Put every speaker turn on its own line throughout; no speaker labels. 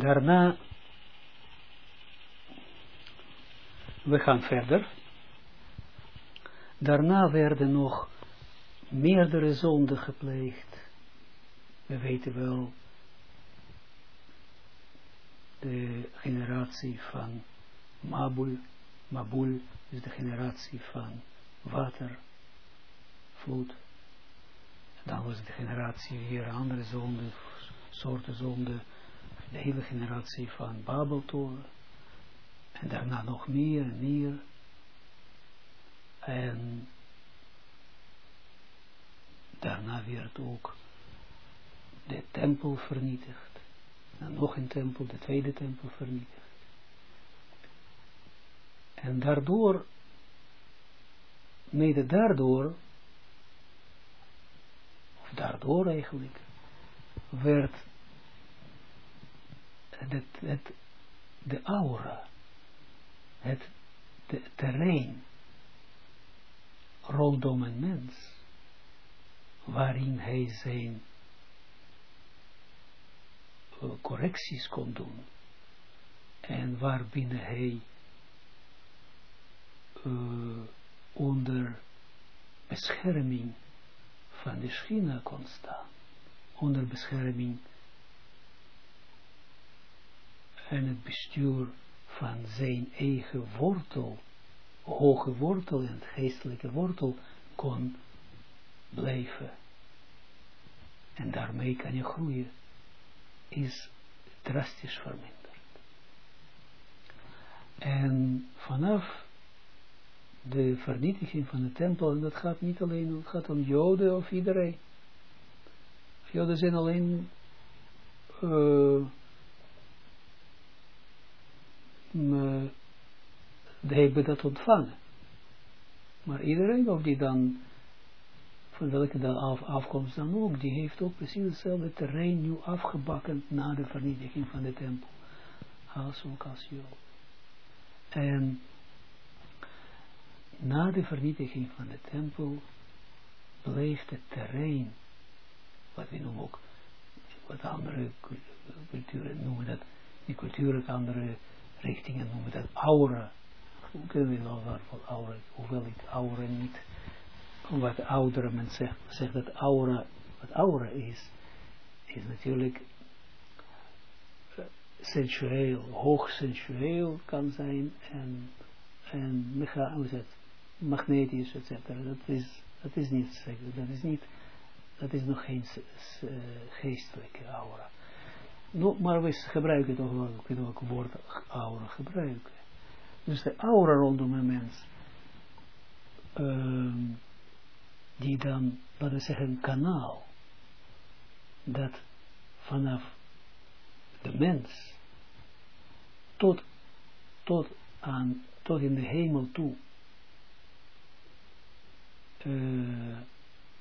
Daarna, we gaan verder. Daarna werden nog meerdere zonden gepleegd. We weten wel de generatie van Mabul, Mabul is de generatie van water, vloed. Dan was de generatie weer andere zonden, soorten zonden, de hele generatie van Babeltoren. En daarna nog meer en meer. En daarna werd ook de tempel vernietigd. En nog een tempel, de tweede tempel vernietigd. En daardoor, mede daardoor, of daardoor eigenlijk, werd het, het, de aura, het de terrein rondom een mens, waarin hij zijn uh, correcties kon doen en waarbinnen hij uh, onder bescherming van de schina kon staan, onder bescherming en het bestuur van zijn eigen wortel, hoge wortel en geestelijke wortel kon blijven. En daarmee kan je groeien, is drastisch verminderd. En vanaf de vernietiging van de tempel, en dat gaat niet alleen, het gaat om Joden of iedereen. Joden zijn alleen de hebben dat ontvangen. Maar iedereen of die dan, van welke dan af, afkomst dan ook, die heeft ook precies hetzelfde terrein nu afgebakken na de vernietiging van de tempel. Als ook als Jood. En na de vernietiging van de tempel bleef het terrein, wat we noemen ook, wat andere culturen noemen dat, die culturen, andere richtingen noemen dat aura. Hoe kunnen we nou waarvoor aura, hoewel ik aura niet, wat oudere mensen zegt, zegt dat aura, wat aura is, is natuurlijk uh, sensueel, hoog sensueel kan zijn en, en magnetisch, etc. Dat is, dat is niet, dat is niet, dat is nog geen uh, geestelijke aura. No, maar we gebruiken toch wel, we kunnen ook woord aura gebruiken. Dus de aura rondom een mens, die dan, laten we zeggen, een kanaal, dat vanaf de mens tot, tot, aan, tot in de hemel toe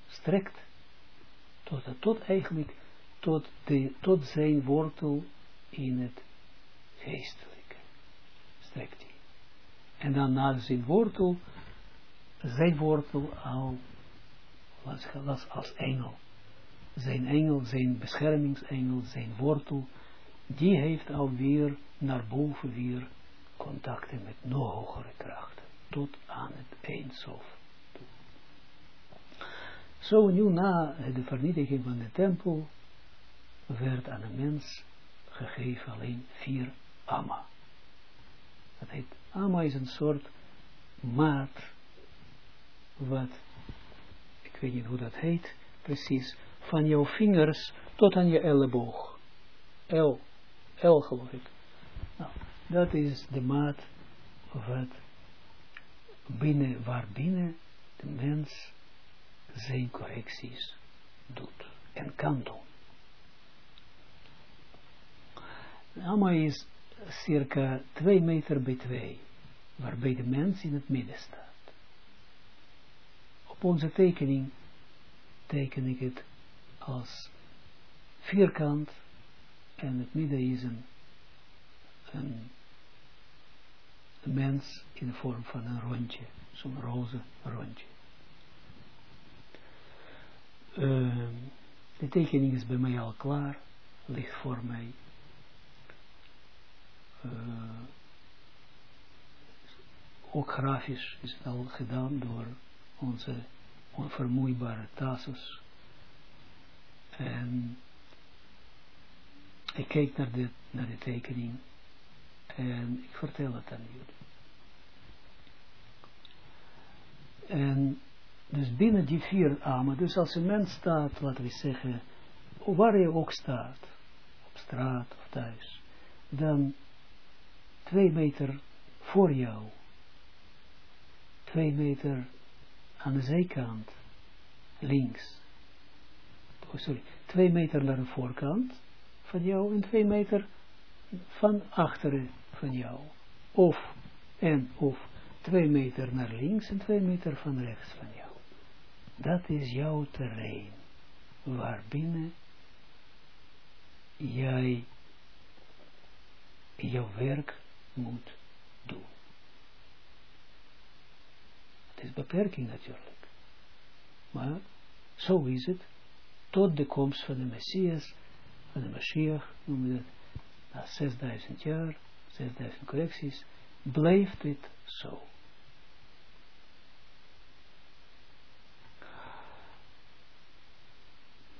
strekt, tot, tot eigenlijk tot, tot zijn wortel in het geestelijke. Strekt hij. En dan na zijn wortel, zijn wortel al als, als engel. Zijn engel, zijn beschermingsengel, zijn wortel, die heeft alweer naar boven weer contacten met nog hogere krachten. Tot aan het eindsof. Zo nu na de vernietiging van de tempel werd aan een mens gegeven alleen vier amma. Dat heet, amma is een soort maat, wat, ik weet niet hoe dat heet, precies, van jouw vingers tot aan je elleboog. L, L geloof ik. Nou, dat is de maat wat binnen, waar binnen de mens zijn correcties doet en kan doen. Amma is circa 2 meter bij 2, waarbij de mens in het midden staat. Op onze tekening teken ik het als vierkant en het midden is een, een, mens in de vorm van een rondje, zo'n roze rondje. Uh, de tekening is bij mij al klaar, ligt voor mij uh, ook grafisch is het al gedaan door onze onvermoeibare Tasus. En ik keek naar de, naar de tekening en ik vertel het aan jullie. En dus binnen die vier armen, dus als een mens staat, laten we zeggen, waar je ook staat, op straat of thuis, dan twee meter voor jou, twee meter aan de zijkant, links, oh sorry, twee meter naar de voorkant van jou en twee meter van achteren van jou. Of, en of, twee meter naar links en twee meter van rechts van jou. Dat is jouw terrein, waarbinnen jij jouw werk moet doen. Het is beperking natuurlijk. Maar zo is het tot de komst van de Messias, van de Mashiach, noemen we dat, na 6000 jaar, 6000 correcties, blijft dit zo.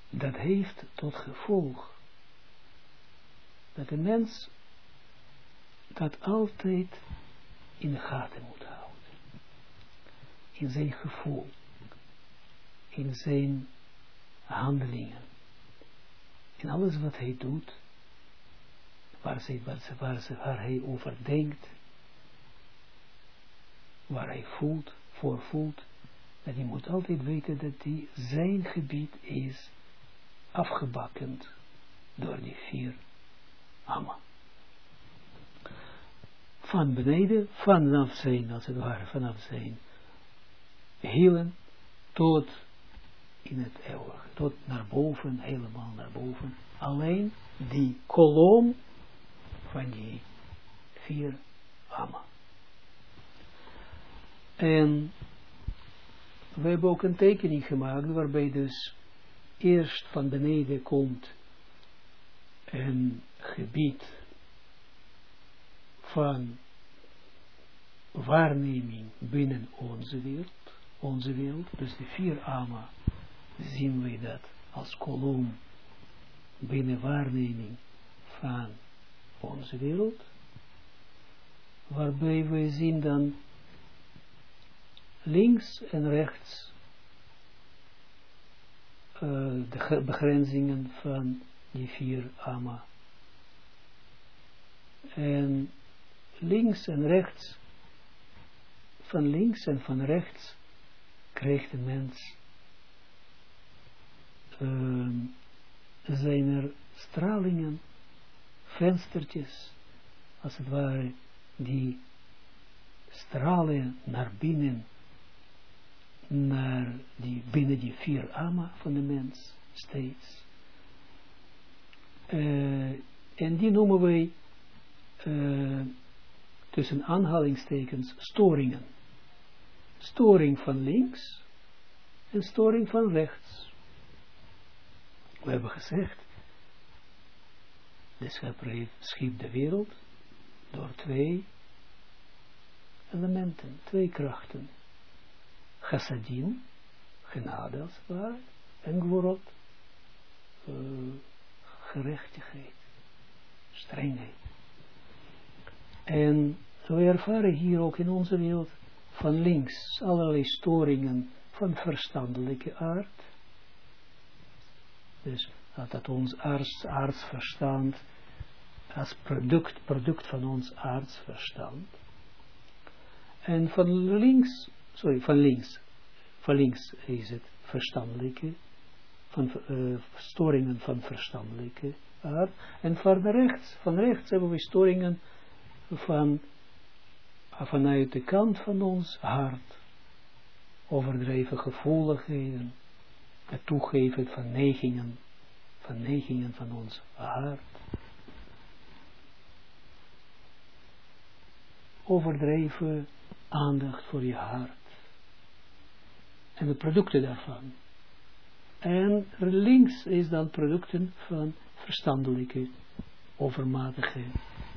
Dat heeft tot gevolg dat de mens dat altijd in gaten moet houden. In zijn gevoel, in zijn handelingen, in alles wat hij doet, waar, waar, waar, hij over denkt, waar hij voelt, voor voelt, dat hij moet altijd weten dat die zijn gebied is afgebakkend door die vier amma. Van beneden, vanaf zijn, als het ware, vanaf zijn hielen tot in het eeuwige, tot naar boven, helemaal naar boven. Alleen die kolom van die vier amma. En we hebben ook een tekening gemaakt waarbij dus eerst van beneden komt een gebied van waarneming binnen onze wereld, onze wereld, dus de vier ama, zien we dat als kolom binnen waarneming van onze wereld, waarbij we zien dan links en rechts uh, de begrenzingen van die vier ama. En links en rechts, van links en van rechts, krijgt de mens, uh, zijn er stralingen, venstertjes, als het ware, die stralen naar binnen, naar die, binnen die vier ama van de mens, steeds. Uh, en die noemen wij uh, tussen aanhalingstekens storingen. Storing van links en storing van rechts. We hebben gezegd, de schepper schiep de wereld door twee elementen, twee krachten. Chassadim, genade als en gvorot, uh, gerechtigheid, strengheid. En we ervaren hier ook in onze wereld van links allerlei storingen van verstandelijke aard. Dus dat, dat ons arts, als product, product van ons artsverstand. En van links, sorry, van links, van links is het verstandelijke, van uh, storingen van verstandelijke aard. En van rechts, van rechts hebben we storingen van, vanuit de kant van ons hart, overdreven gevoeligheden, het toegeven van neigingen, van neigingen van ons hart, overdreven aandacht voor je hart en de producten daarvan. En links is dan producten van verstandelijke, overmatige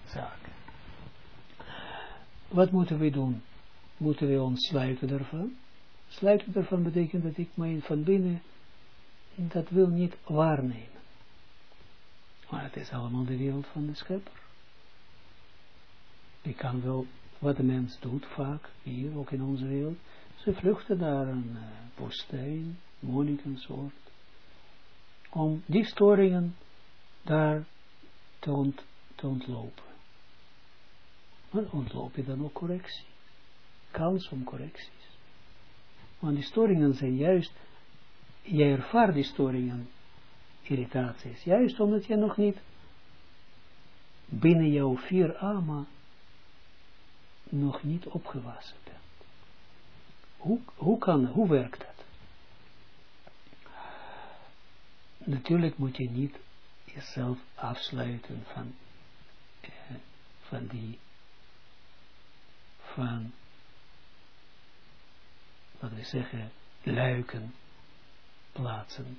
zaken. Wat moeten we doen? Moeten we ons sluiten ervan? Sluiten ervan betekent dat ik mij van binnen dat wil niet waarnemen. Maar het is allemaal de wereld van de schepper. Ik kan wel, wat de mens doet vaak, hier ook in onze wereld, ze vluchten naar een uh, woestijn, soort, om die storingen daar te, te ontlopen. Maar ontloop je dan ook correctie? Kans om correcties. Want die storingen zijn juist, jij ervaart die storingen, irritaties, juist omdat je nog niet binnen jouw vier ama nog niet opgewassen bent. Hoe, hoe kan, hoe werkt dat? Natuurlijk moet je niet jezelf afsluiten van, eh, van die, van, wat we zeggen, luiken plaatsen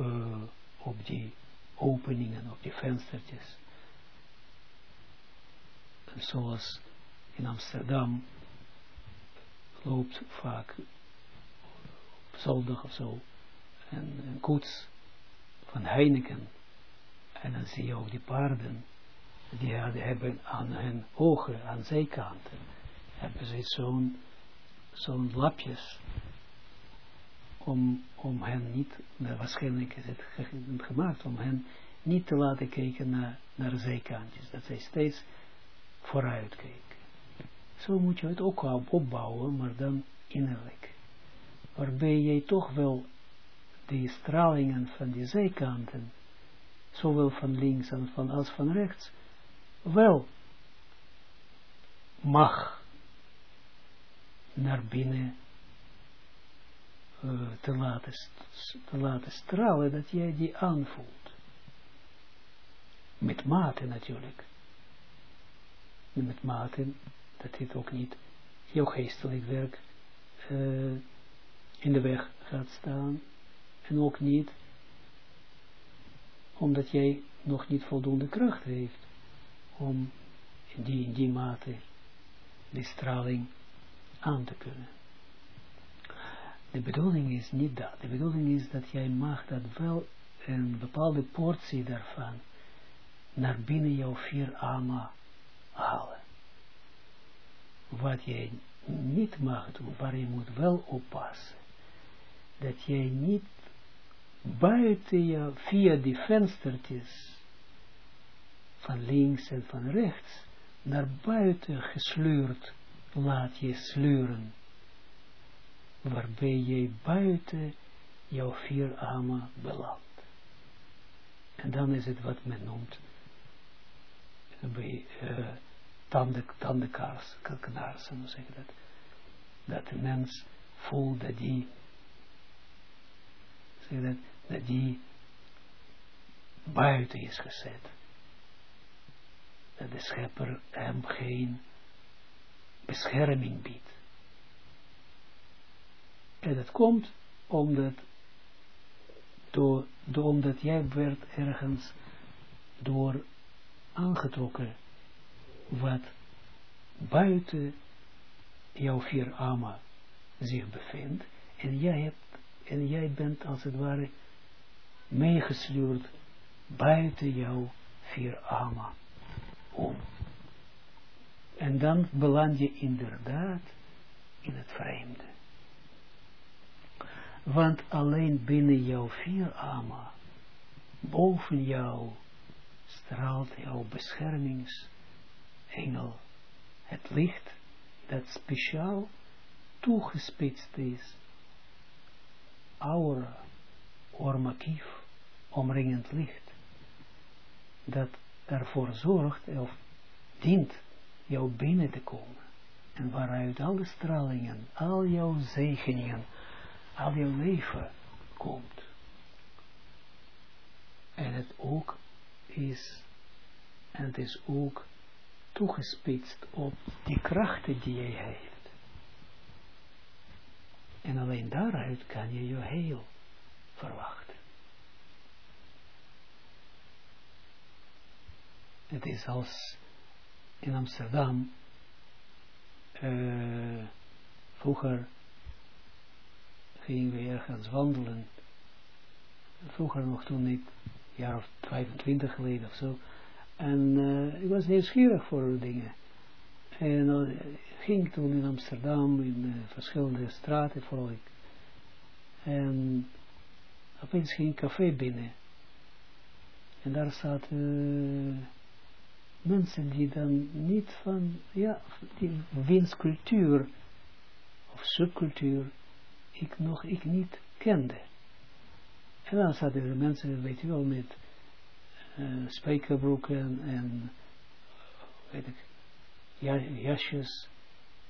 uh, op die openingen, op die venstertjes. En zoals in Amsterdam loopt vaak op zondag of zo een koets van Heineken. En dan zie je ook die paarden, die hebben aan hun ogen, aan zijkanten, hebben ze zo'n zo'n lapjes om, om hen niet, waarschijnlijk is het gemaakt om hen niet te laten kijken naar, naar de zijkantjes, dat zij steeds vooruit kijken. Zo moet je het ook opbouwen, maar dan innerlijk. Waarbij jij toch wel die stralingen van die zijkanten, zowel van links als van rechts, wel mag naar binnen uh, te, laten, te laten stralen, dat jij die aanvoelt. Met mate natuurlijk. Met mate dat dit ook niet jouw geestelijk werk uh, in de weg gaat staan. En ook niet omdat jij nog niet voldoende kracht heeft om die, in die mate die straling aan te kunnen. De bedoeling is niet dat. De bedoeling is dat jij mag dat wel een bepaalde portie daarvan naar binnen jouw vier ama halen wat jij niet mag doen, waar je moet wel oppassen, dat jij niet buiten je, via die venstertjes van links en van rechts, naar buiten gesleurd laat je sleuren, waarbij jij buiten jouw vier ama belandt. En dan is het wat men noemt, bij, tanden, tandenkaars, knaarsen, hoe dat? De mens voelt dat die, dat, dat die buiten is gezet. Dat de schepper hem geen bescherming biedt. En dat komt omdat, door, omdat jij werd ergens door aangetrokken wat buiten jouw vier ama zich bevindt en jij, hebt, en jij bent als het ware meegesleurd buiten jouw vier ama En dan beland je inderdaad in het vreemde. Want alleen binnen jouw vier ama, boven jou, straalt jouw beschermings engel, het licht dat speciaal toegespitst is, aura, ormakief, omringend licht, dat ervoor zorgt of dient jou binnen te komen en waaruit alle stralingen, al jouw zegeningen, al jouw leven komt. En het ook is, en het is ook toegespitst op die krachten die jij heeft. En alleen daaruit kan je je heel verwachten. Het is als in Amsterdam, uh, vroeger gingen we ergens wandelen, vroeger nog toen ik, jaar of 25 geleden of zo, en uh, ik was nieuwsgierig voor dingen. En uh, ging toen in Amsterdam, in verschillende straten vooral ik. En opeens ging een café binnen. En daar zaten mensen die dan niet van, ja, die winstcultuur of subcultuur, ik nog, ik niet kende. En dan zaten er mensen, weet je wel, met uh, spijkerbroeken en, weet ik, jasjes,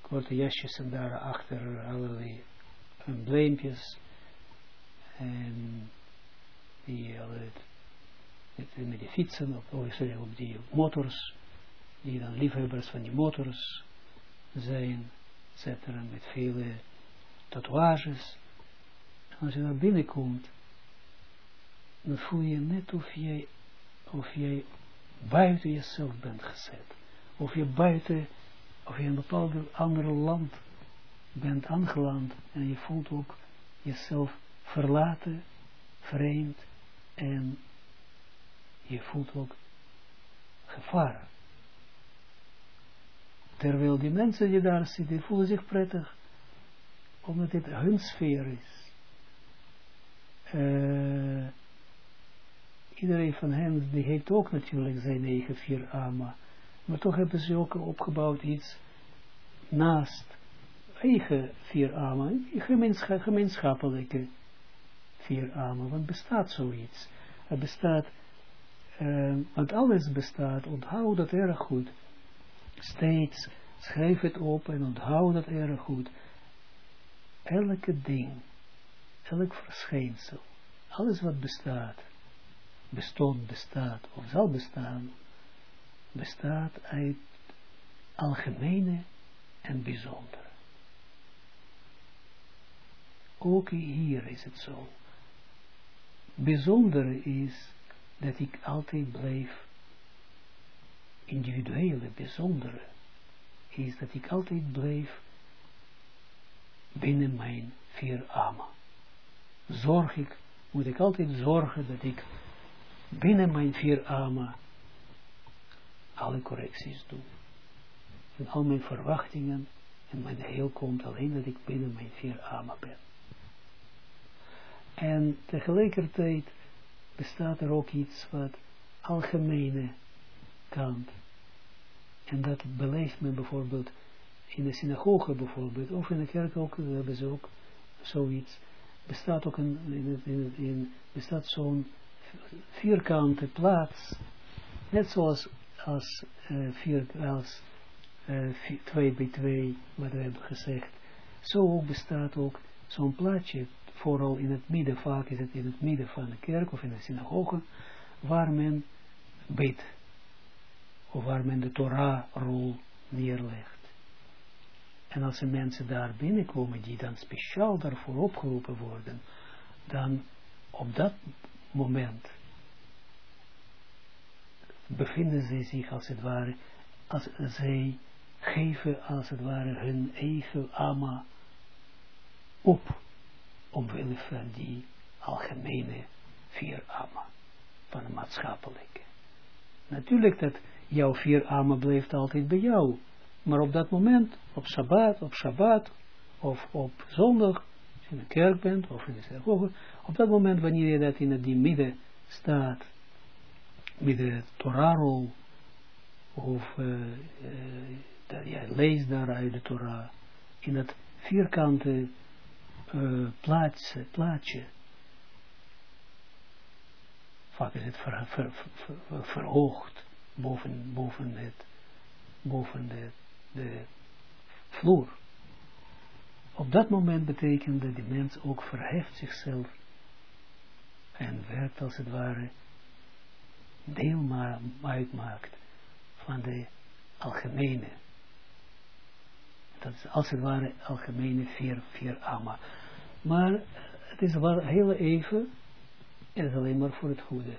korte jasjes en daarachter allerlei embleempjes en die altijd met, die fietsen, of, oh, sorry, op die motors, die dan liefhebbers van die motors zijn, etc. Met vele tatoeages. Als je naar binnen komt, dan voel je net of jij, of jij buiten jezelf bent gezet. Of je buiten, of je in een bepaald andere land bent aangeland en je voelt ook jezelf verlaten, vreemd en je voelt ook gevaar. Terwijl die mensen die daar zitten, voelen zich prettig, omdat dit hun sfeer is. Uh, iedereen van hen, die heeft ook natuurlijk zijn eigen vier ama, maar toch hebben ze ook opgebouwd iets naast eigen vier ama, gemeenschappelijke vier ama, want bestaat zoiets. Er bestaat uh, want alles bestaat, onthoud dat erg goed. Steeds schrijf het op en onthoud dat erg goed. Elke ding, elk verschijnsel, alles wat bestaat, bestond, bestaat of zal bestaan, bestaat uit algemene en bijzondere. Ook hier is het zo. Bijzondere is dat ik altijd blijf individuele, bijzondere, is dat ik altijd blijf binnen mijn vier ama. Zorg ik, moet ik altijd zorgen dat ik binnen mijn vier ama alle correcties doe. En al mijn verwachtingen en mijn heel komt alleen dat ik binnen mijn vier ama ben. En tegelijkertijd bestaat er ook iets wat algemene kant. En dat beleeft men bijvoorbeeld in de synagoge bijvoorbeeld, of in de kerk ook, hebben ze ook zoiets. Bestaat ook een, in, in, in bestaat zo'n vierkante plaats, net zoals als, uh, vier, als uh, twee bij twee, wat we hebben gezegd. Zo ook bestaat ook zo'n plaatsje vooral in het midden, vaak is het in het midden van de kerk of in de synagoge, waar men bidt, of waar men de Torah-rol neerlegt. En als er mensen daar binnenkomen die dan speciaal daarvoor opgeroepen worden, dan op dat moment bevinden ze zich als het ware, als zij geven als het ware hun eigen ama op omwille van die algemene vier amma van de maatschappelijke. Natuurlijk dat jouw vier amma blijft altijd bij jou, maar op dat moment, op Shabbat, op Shabbat, of op zondag, als je in de kerk bent, of in de synagoge, op dat moment wanneer je dat in die midden staat, met de Torahrol, of dat jij leest daar uit de Torah, in dat vierkante plaats, plaatsje. Vaak is het ver, ver, ver, verhoogd boven, boven, het, boven de, de vloer. Op dat moment betekent dat de mens ook verheft zichzelf en werkt als het ware deel uitmaakt van de algemene dat is als het ware algemene vier, vier ama. Maar het is wel heel even, en het is alleen maar voor het goede.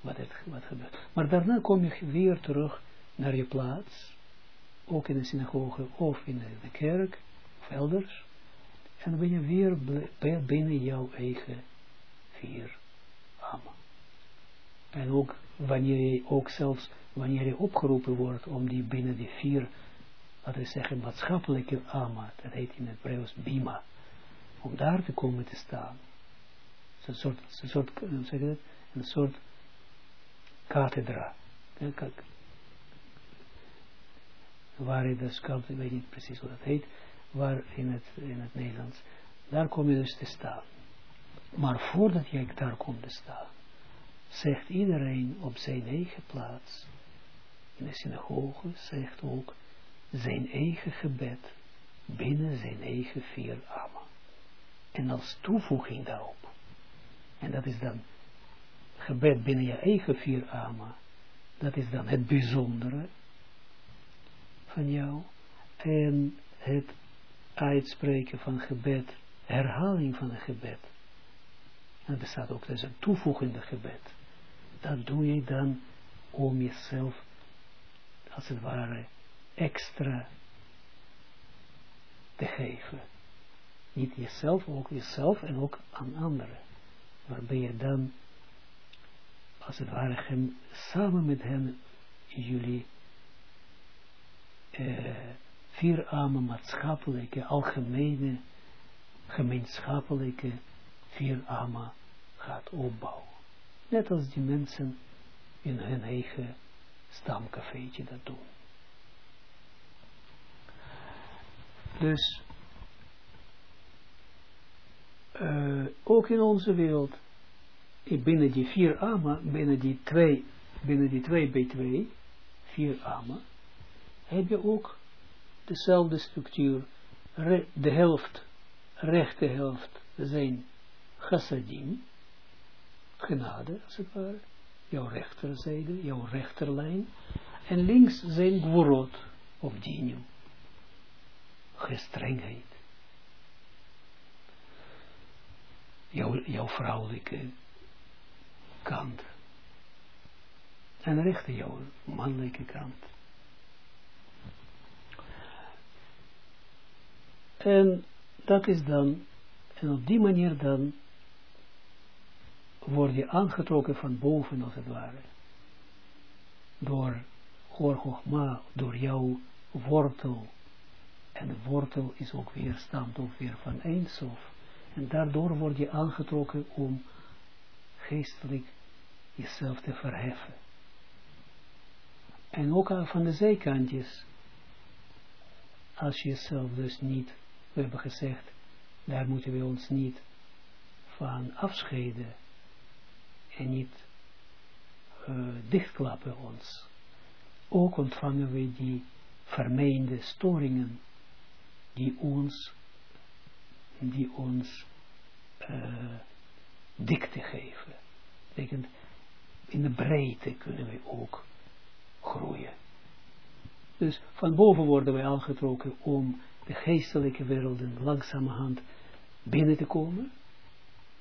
wat, het, wat gebeurt. Maar daarna kom je weer terug naar je plaats, ook in de synagoge of in de, kerk, of elders, en ben je weer binnen jouw eigen vier amen. En ook wanneer je, ook zelfs wanneer je opgeroepen wordt om die binnen die vier, laten we zeggen, maatschappelijke ama, dat heet in het Hebreeuws bima, om daar te komen te staan. Een soort, een soort, zeg een soort kathedra. Waar je dus kan, ik weet niet precies hoe dat heet, waar in het, in het Nederlands, daar kom je dus te staan. Maar voordat jij daar komt te staan, zegt iedereen op zijn eigen plaats, in de synagoge, zegt ook zijn eigen gebed binnen zijn eigen vier amen. En als toevoeging daarop, en dat is dan gebed binnen je eigen vier ama, dat is dan het bijzondere van jou, en het uitspreken van gebed, herhaling van een gebed. En er bestaat ook dus een toevoegende gebed. Dat doe je dan om jezelf, als het ware, extra te geven. Niet jezelf, ook jezelf en ook aan anderen. Waarbij je dan, als het ware, samen met hen jullie eh, maatschappelijke, algemene, gemeenschappelijke vier arme gaat opbouwen. Net als die mensen in hun eigen stamcafeetje dat doen. Dus uh, ook in onze wereld, binnen die vier ama, binnen die twee, binnen die twee bij twee, vier ama, heb je ook dezelfde structuur, de helft, rechte helft zijn chassadim, genade als het ware, jouw rechterzijde, jouw rechterlijn, en links zijn gvorot, of dinium, gestrengheid. Jouw, vrouwelijke kant. En rechter jouw mannelijke kant. En dat is dan, en op die manier dan, word je aangetrokken van boven als het ware. Door door jouw wortel. En de wortel is ook weer, stamt ook weer van Eindsof. En daardoor word je aangetrokken om geestelijk jezelf te verheffen. En ook van de zijkantjes, als je jezelf dus niet we hebben gezegd, daar moeten we ons niet van afscheiden en niet uh, dichtklappen ons. Ook ontvangen we die vermeende storingen die ons, die ons uh, dikte geven. Betekent, in de breedte kunnen we ook groeien. Dus van boven worden wij aangetrokken om de geestelijke werelden langzamerhand binnen te komen,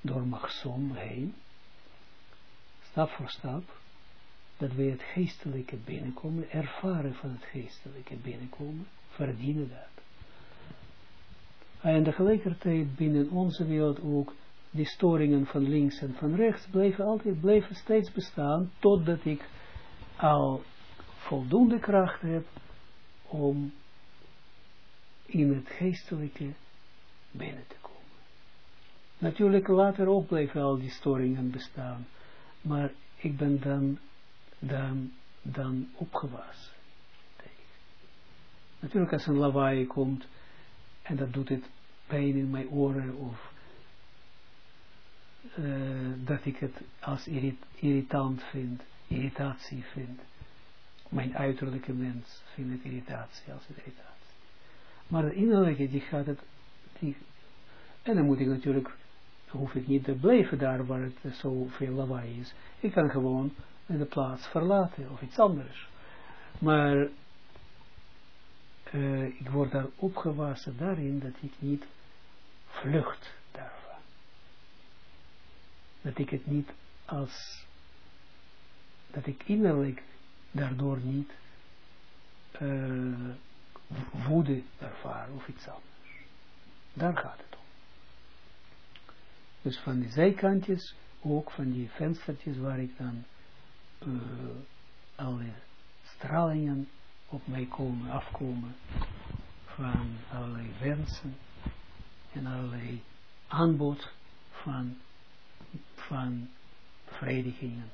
door Maxom heen, stap voor stap, dat wij het geestelijke binnenkomen, ervaren van het geestelijke binnenkomen, verdienen dat. En tegelijkertijd binnen onze wereld ook die storingen van links en van rechts blijven altijd, blijven steeds bestaan, totdat ik al voldoende kracht heb om in het geestelijke binnen te komen. Natuurlijk later ook blijven al die storingen bestaan, maar ik ben dan, dan, dan opgewassen. Natuurlijk als een lawaai komt en dat doet het pijn in mijn oren of uh, dat ik het als irritant vind, irritatie vind. Mijn uiterlijke mens vindt het irritatie als irritatie. Maar de innerlijke, die gaat het, die, en dan moet ik natuurlijk, hoef ik niet te blijven daar waar het zo veel lawaai is. Ik kan gewoon de plaats verlaten of iets anders. Maar uh, ik word daar opgewassen daarin dat ik niet vlucht daarvan. Dat ik het niet als dat ik innerlijk daardoor niet uh, woede ervaar of iets anders. Daar gaat het om. Dus van die zijkantjes, ook van die venstertjes waar ik dan uh, alle stralingen op mij komen, afkomen van allerlei wensen en allerlei aanbod van, van bevredigingen.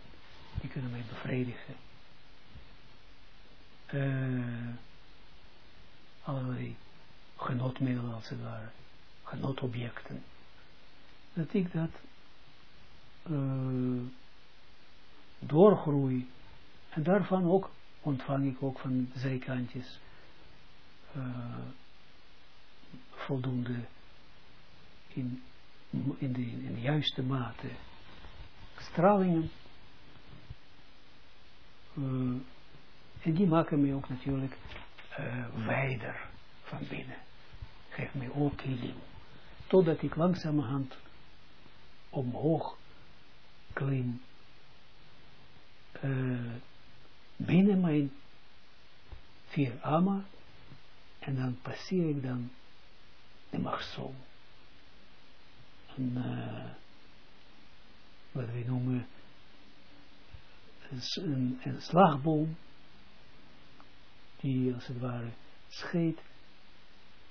Die kunnen mij bevredigen. Uh, allerlei genotmiddelen als het ware, genotobjecten. Dat ik dat uh, doorgroei en daarvan ook ontvang ik ook van zijkantjes uh, voldoende in, in, de, in de juiste mate stralingen. Uh, en die maken mij ook natuurlijk uh, wijder van binnen. Geef mij ook healing. Totdat ik langzamerhand omhoog klim. Binnen mijn vier ama. En dan passeer ik dan de machsom. Een, uh, wat we noemen een, een slagboom die als het ware scheidt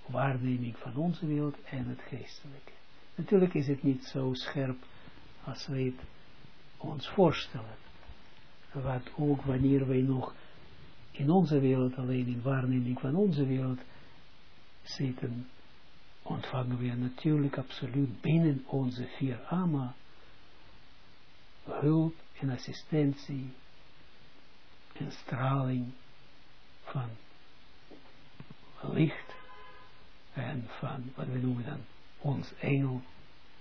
waarneming van onze wereld en het geestelijke. Natuurlijk is het niet zo scherp als wij het ons voorstellen. Wat ook wanneer wij nog in onze wereld, alleen in waarneming van onze wereld zitten, ontvangen we natuurlijk absoluut binnen onze vier ama hulp en assistentie en straling van licht en van, wat we noemen dan, ons engel,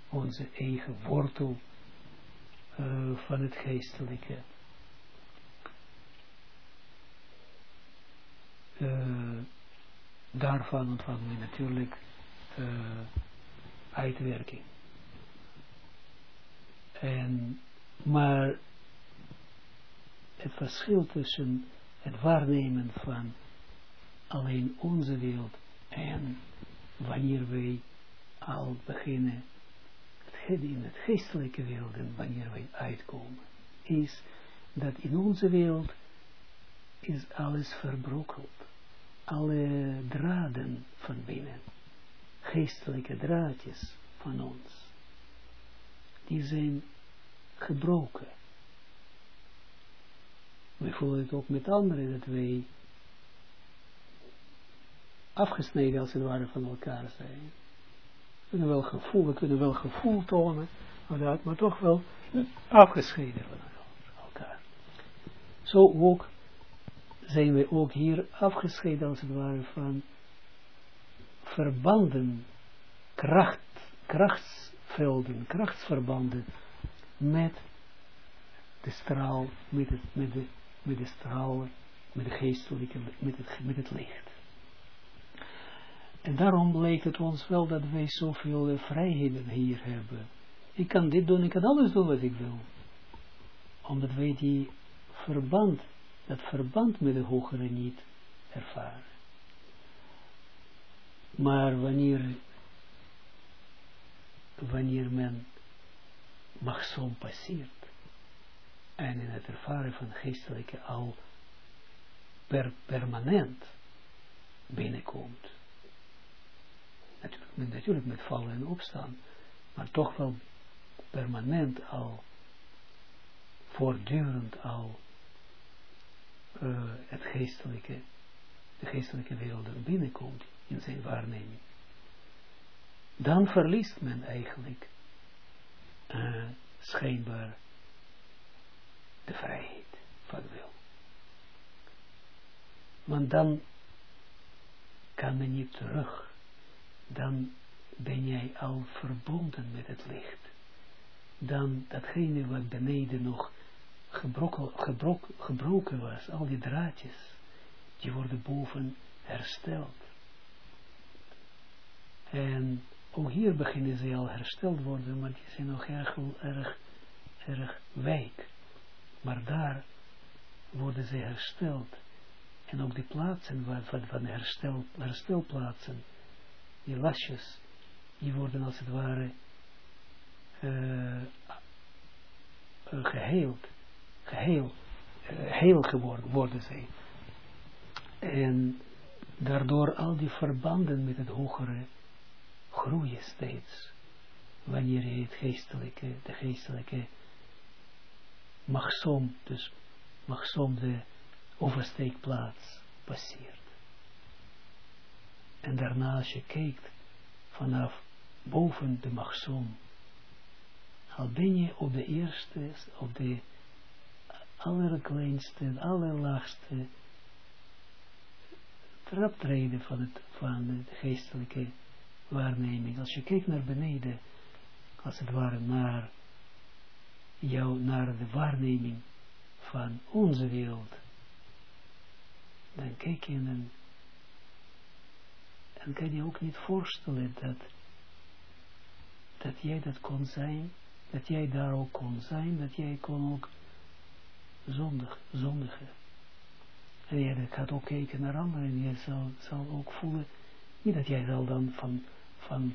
onze eigen wortel uh, van het geestelijke. Uh, daarvan ontvangen we natuurlijk uh, uitwerking. En, maar het verschil tussen het waarnemen van alleen onze wereld en wanneer wij al beginnen in het geestelijke wereld en wanneer wij uitkomen, is dat in onze wereld is alles verbrokkeld. Alle draden van binnen, geestelijke draadjes van ons, die zijn gebroken. We voelen het ook met anderen dat wij afgesneden als het ware van elkaar zijn. We kunnen wel gevoel, we kunnen wel gevoel tonen, maar, maar toch wel afgescheiden van elkaar. Zo ook zijn we ook hier afgescheiden als het ware van verbanden, kracht, krachtsvelden, krachtsverbanden met de straal, met, het, met, de, met de straal, met de geestelijke, met het, met het licht. En daarom lijkt het ons wel dat wij zoveel vrijheden hier hebben. Ik kan dit doen, ik kan alles doen wat ik wil. Omdat wij die verband, dat verband met de hogere niet ervaren. Maar wanneer, wanneer men magsom passeert, en in het ervaren van geestelijke al per permanent binnenkomt, Natuurlijk, natuurlijk met vallen en opstaan, maar toch wel permanent al, voortdurend al, uh, het geestelijke, de geestelijke wereld binnenkomt in zijn waarneming. Dan verliest men eigenlijk uh, schijnbaar de vrijheid van wil. Want dan kan men niet terug dan ben jij al verbonden met het licht. Dan datgene wat beneden nog gebroken, gebrok, gebroken was, al die draadjes, die worden boven hersteld. En ook hier beginnen ze al hersteld worden, maar die zijn nog erg, erg, erg wijk. Maar daar worden ze hersteld. En ook die plaatsen van, van herstel, herstelplaatsen, die lasjes, die worden als het ware uh, geheeld, geheel, uh, heel geworden worden zij. En daardoor al die verbanden met het hogere groeien steeds. Wanneer je het geestelijke, de geestelijke magsom, dus magsom de oversteekplaats passeert. En daarna als je kijkt vanaf boven de magsom, al ben je op de eerste, op de allerkleinste, allerlaagste traptreden van, het, van de geestelijke waarneming. Als je kijkt naar beneden, als het ware naar jou, naar de waarneming van onze wereld, dan kijk je en dan kan je ook niet voorstellen dat, dat jij dat kon zijn, dat jij daar ook kon zijn, dat jij kon ook zondig, zondigen. En jij gaat ook kijken naar anderen en je zal, zal ook voelen, niet dat jij zal dan van, van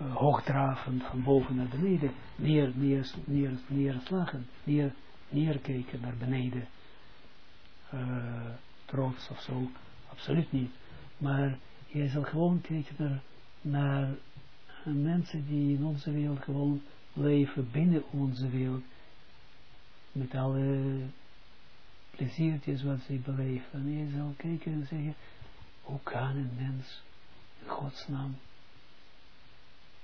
uh, hoogdravend, van boven naar beneden, neer, neer, neer, neerslagen, neer, neerkijken naar beneden, uh, trots of zo, absoluut niet. Maar jij zal gewoon kijken naar, naar mensen die in onze wereld gewoon leven binnen onze wereld, met alle pleziertjes wat ze beleven. En je zal kijken en zeggen, hoe kan een mens in godsnaam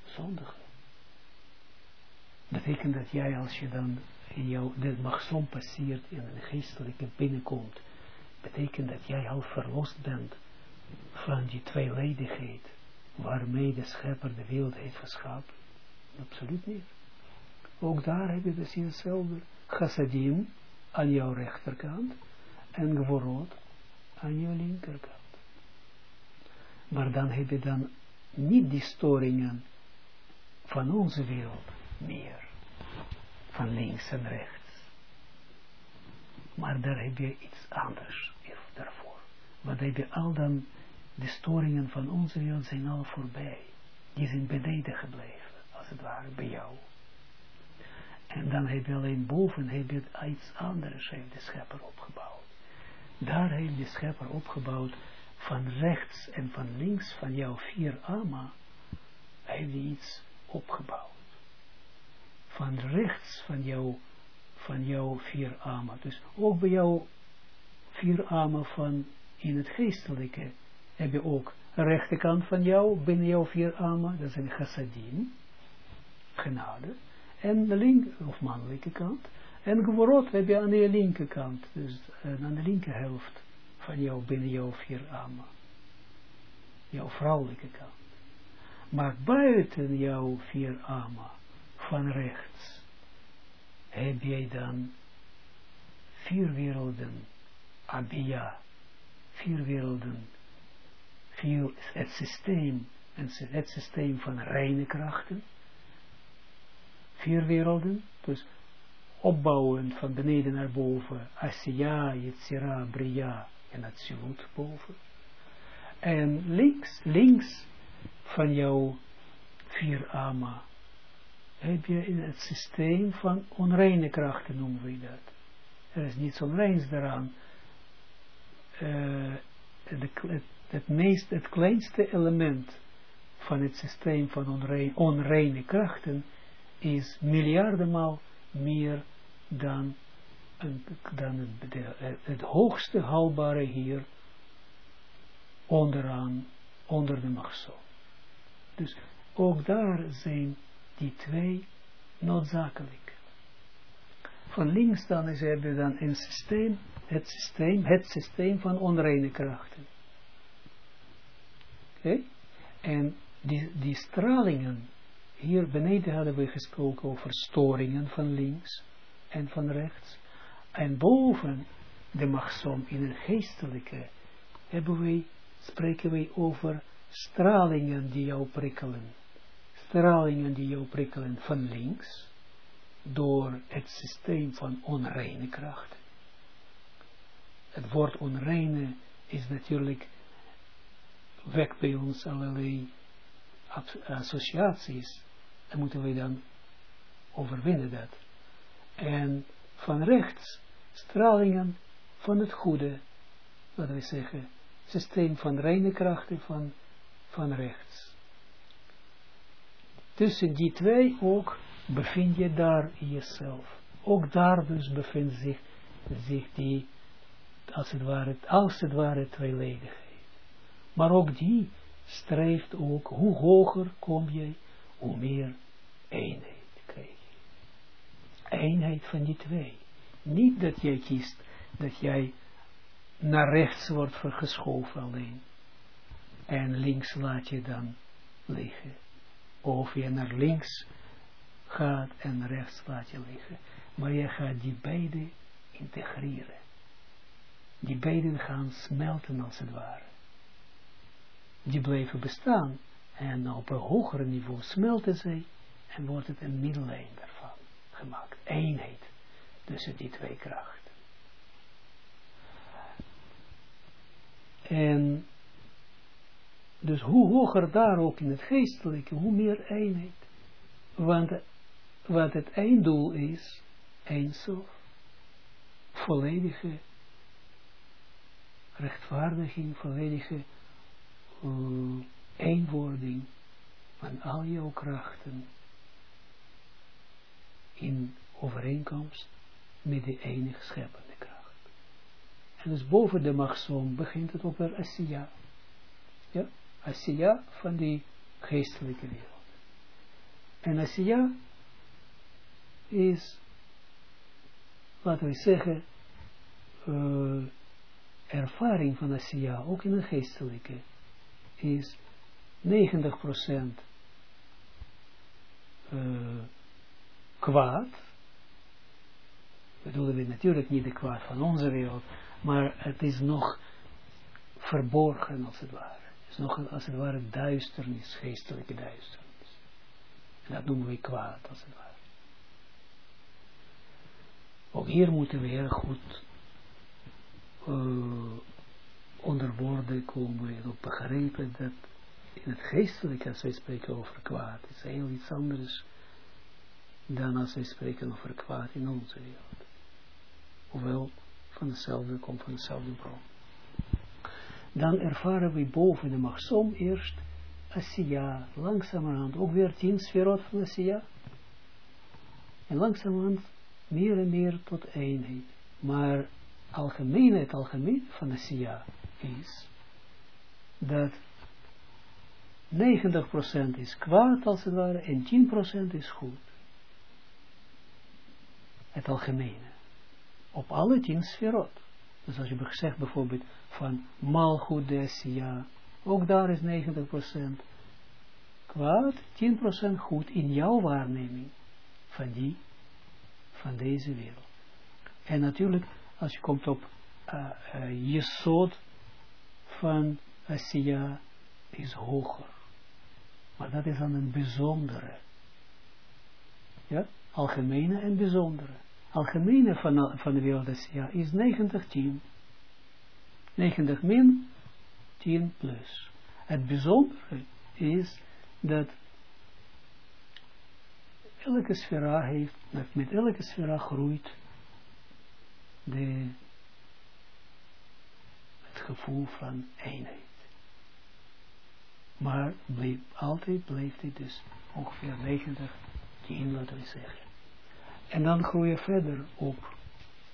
zondigen? Betekent dat jij als je dan in jouw, de magsom passeert in een geestelijke binnenkomt, betekent dat jij al verlost bent van die tweeledigheid waarmee de schepper de wereld heeft geschapen? Absoluut niet. Ook daar heb je dus hetzelfde chassadim, aan jouw rechterkant en geworot aan jouw linkerkant. Maar dan heb je dan niet die storingen van onze wereld meer, van links en rechts. Maar daar heb je iets anders daarvoor. Want heb je al dan, de storingen van onze wereld zijn al voorbij. Die zijn beneden gebleven, als het ware, bij jou. En dan heb je alleen boven heb je iets anders, heeft de schepper opgebouwd. Daar heeft de schepper opgebouwd van rechts en van links van jouw vier ama, heeft hij iets opgebouwd. Van rechts van jou, van jouw vier ama. Dus ook bij jouw vier ama van in het geestelijke heb je ook rechterkant van jou, binnen jouw vier ama, dat een chassadim, genade en de link, of mannelijke kant. En geworot heb je aan de linkerkant, dus uh, aan de linkerhelft van jou, binnen jouw vier armen. Jouw vrouwelijke kant. Maar buiten jouw vier armen, van rechts, heb jij dan vier werelden, abia, vier werelden, het systeem, het systeem van reine krachten, vier werelden, dus opbouwen van beneden naar boven, Asiya, Yetzira, Bria en Atsilut boven. En links, links van jouw vier ama heb je in het systeem van onreine krachten, noemen we dat. Er is niets onreins daaraan. Uh, het, het, meest, het kleinste element van het systeem van onreine, onreine krachten is miljardenmaal meer dan, dan het, het, hoogste haalbare hier onderaan, onder de machtsel. Dus ook daar zijn die twee noodzakelijk. Van links dan is er dan een systeem, het systeem, het systeem van onreine krachten. Oké? En die, die stralingen hier beneden hadden we gesproken over storingen van links en van rechts. En boven de machtsom in het geestelijke hebben wij, spreken wij over stralingen die jou prikkelen. Stralingen die jou prikkelen van links, door het systeem van onreine krachten. het woord onreine is natuurlijk, wekt bij ons allerlei associaties. En moeten we dan overwinnen dat. En van rechts, stralingen van het goede, laten we zeggen, systeem van reine krachten van, van rechts. Tussen die twee ook bevind je daar jezelf. Ook daar dus bevindt zich, zich die, als het ware, als het ware tweeledigheid. Maar ook die streeft ook, hoe hoger kom je, hoe meer eenheid krijg je. Eenheid van die twee. Niet dat jij kiest, dat jij naar rechts wordt geschoven alleen. En links laat je dan liggen. Of je naar links gaat en rechts laat je liggen. Maar je gaat die beide integreren. Die beiden gaan smelten als het ware. Die blijven bestaan. En op een hoger niveau smelten zij. En wordt het een middellijn daarvan gemaakt. Eenheid tussen die twee krachten. En dus hoe hoger daar ook in het geestelijke, hoe meer eenheid. Want wat het einddoel is, eindself, volledige rechtvaardiging, volledige uh, eenwording van al jouw krachten in overeenkomst met de enige scheppende kracht. En dus boven de machtsom begint het over Asiya. Ja, Asiya van die geestelijke wereld. En Asiya is, laten we zeggen, uh, ervaring van Asiya, ook in het geestelijke, is 90% uh, kwaad. Bedoelen we natuurlijk niet de kwaad van onze wereld, maar het is nog verborgen als het ware. Het is nog als het ware duisternis, geestelijke duisternis. En dat noemen we kwaad als het ware. Ook hier moeten we heel goed uh, onder woorden komen en op begrijpen dat in het geestelijke, als wij spreken over kwaad, is heel iets anders dan als wij spreken over kwaad in onze wereld. Hoewel van hetzelfde komt van hetzelfde bron. Dan ervaren we boven de machsom eerst Asiya, langzamerhand, ook weer tien sferot van Asiya. En langzamerhand meer en meer tot eenheid. Maar algemeen, het algemeen van Sia is dat 90% is kwaad als het ware en 10% is goed. Het algemene. Op alle tien sferot. Dus als je zegt bijvoorbeeld van malgoed de Sia, ook daar is 90% kwaad, 10% goed in jouw waarneming van die van deze wereld. En natuurlijk, als je komt op uh, uh, Jesod van Asiya, is hoger. Maar dat is dan een bijzondere. Ja, algemene en bijzondere. Algemene van, van de wereld is 90 10. 90 min 10 plus. Het bijzondere is dat elke sfera heeft, met, met elke sfera groeit de, het gevoel van eenheid. Maar bleef, altijd bleef dit dus ongeveer 90, 10 laten we zeggen. En dan groei je verder op.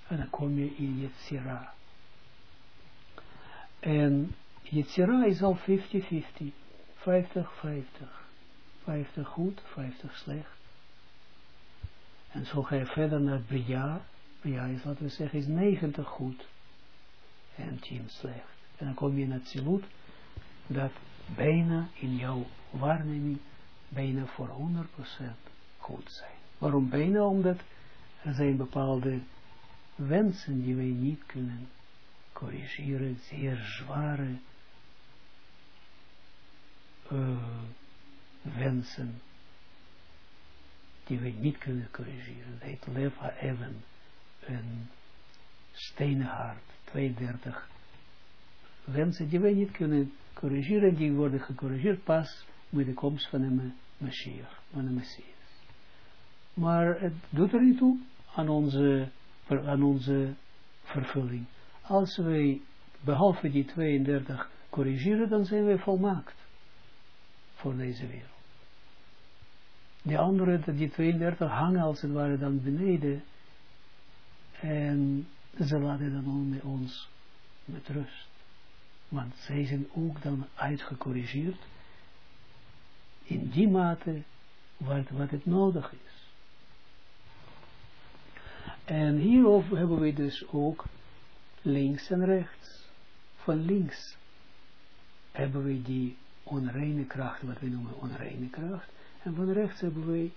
En dan kom je in Yetzira. En Yetzira is al 50-50. 50-50. 50 goed, 50 slecht. En zo ga je verder naar Bria. Bria is, laten we zeggen, is 90 goed. En 10 slecht. En dan kom je naar Zilut, dat bijna in jouw waarneming, bijna voor 100% goed zijn. Waarom bijna? Omdat er zijn bepaalde wensen die wij niet kunnen corrigeren, zeer zware uh, wensen die we niet kunnen corrigeren. Het heet Leva Even, een stenen hart, 32 wensen die wij niet kunnen corrigeren, die worden gecorrigeerd pas met de komst van een Mashiach, van een Messias. Maar het doet er niet toe aan onze, aan onze vervulling. Als wij, behalve die 32, corrigeren, dan zijn wij volmaakt voor deze wereld. Die andere, die 32, hangen als het ware dan beneden en ze laten dan ons met rust. Want zij zijn ook dan uitgecorrigeerd in die mate wat, wat het nodig is. En hierover hebben we dus ook links en rechts. Van links hebben we die onreine kracht, wat we noemen onreine kracht. En van rechts hebben we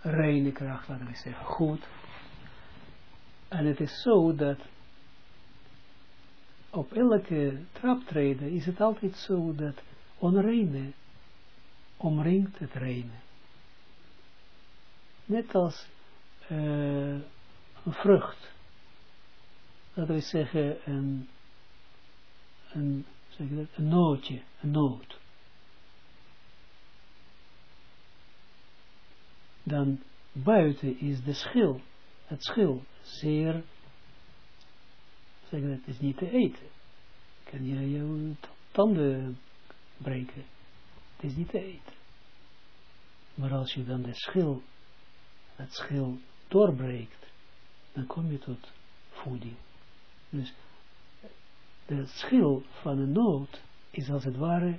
reine kracht, laten we zeggen, goed. En het is zo dat op elke traptreden is het altijd zo dat onreine omringt het reine. Net als uh, een vrucht. Laten we zeggen een, een, zeg dat, een nootje, een noot. Dan buiten is de schil, het schil, zeer, zeg dat, is niet te eten. Kan je je tanden breken. Het is niet te eten. Maar als je dan de schil, het schil doorbreekt, dan kom je tot voeding. Dus de schil van een noot is als het ware,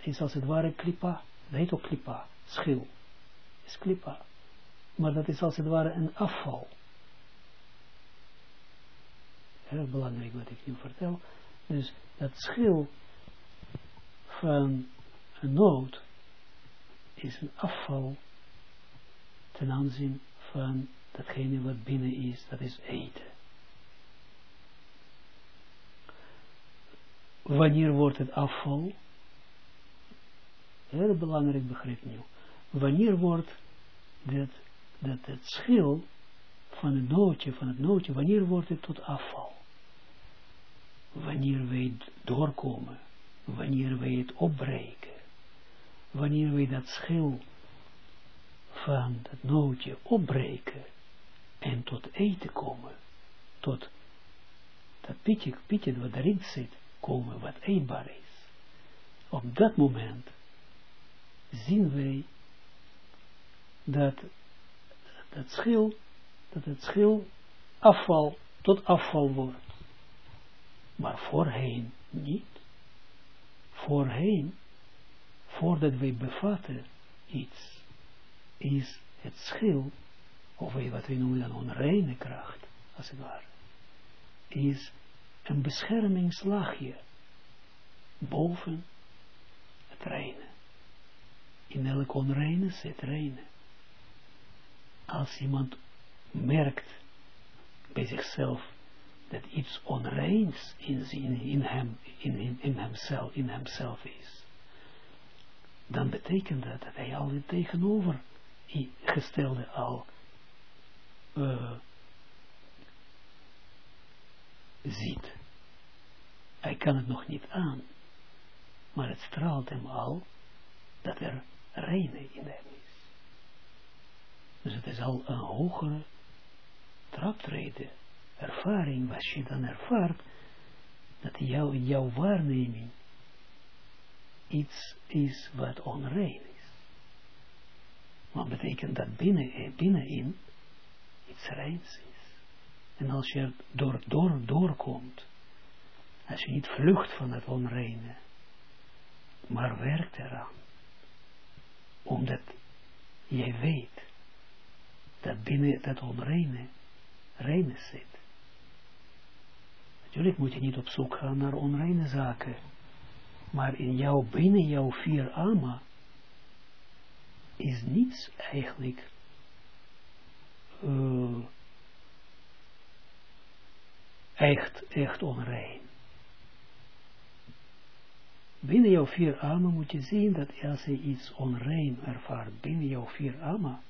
is als het ware klipa. Dat heet ook klipa, schil. Is klipa. Maar dat is als het ware een afval. Heel belangrijk wat ik nu vertel. Dus dat schil van een nood is een afval ten aanzien van datgene wat binnen is, dat is eten. Wanneer wordt het afval? Heel belangrijk begrip nu. Wanneer wordt dat, dat het schil van het nootje, van het nootje, wanneer wordt het tot afval? Wanneer wij doorkomen, wanneer wij het opbreken, wanneer wij dat schil van dat nootje opbreken en tot eten komen, tot dat pitje, pitje wat erin zit, komen wat eetbaar is. Op dat moment zien wij dat dat schil, dat het schil afval tot afval wordt. Maar voorheen niet. Voorheen, voordat wij bevatten iets, is het schil, of wat we noemen dan onreine kracht, als het ware, is een beschermingslaagje boven het reine. In elk onreine zit reine. Als iemand merkt bij zichzelf dat iets onreins in, in, in hem, in, in, in hemzelf, in hemzelf is, dan betekent dat dat hij al het tegenover gestelde al uh, ziet. Hij kan het nog niet aan, maar het straalt hem al dat er reine in hem is. Dus het is al een hogere traptreden, ervaring, wat je dan ervaart, dat jou, jouw waarneming iets is wat onrein is. Wat betekent dat binnen, eh, binnenin iets reins is. En als je door, door, doorkomt, als je niet vlucht van het onreine, maar werkt eraan, omdat jij weet dat binnen dat onreine, reine zit. Natuurlijk moet je niet op zoek gaan naar onreine zaken, maar in jou, binnen jouw vier ama, is niets eigenlijk uh, echt, echt onrein. Binnen jouw vier armen moet je zien dat als je iets onrein ervaart binnen jouw vier armen,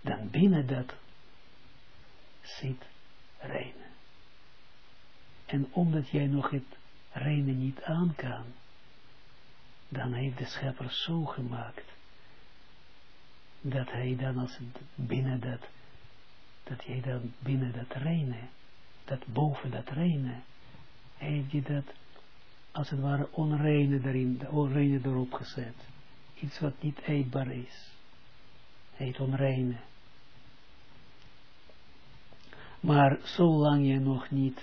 dan binnen dat zit rein. En omdat jij nog het reine niet aan kan, dan heeft de schepper zo gemaakt, dat hij dan als het binnen dat, dat jij dan binnen dat reine, dat boven dat reine, heeft je dat als het ware onreine daarin, de onreine erop gezet. Iets wat niet eetbaar is. Heet onreine. Maar zolang je nog niet,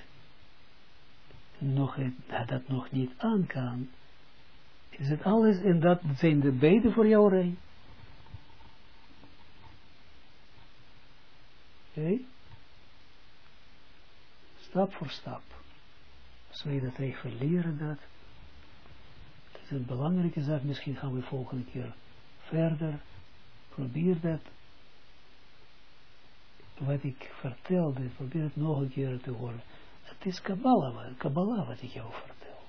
nog het, dat nog niet aan kan, is het alles, en dat zijn de beide voor jou rein. Oké? Stap voor stap. Als wij dat even leren, dat, dat is een belangrijke zaak. Misschien gaan we volgende keer verder. Probeer dat, wat ik vertelde, probeer het nog een keer te horen. Het is Kabbalah, wat ik jou vertel.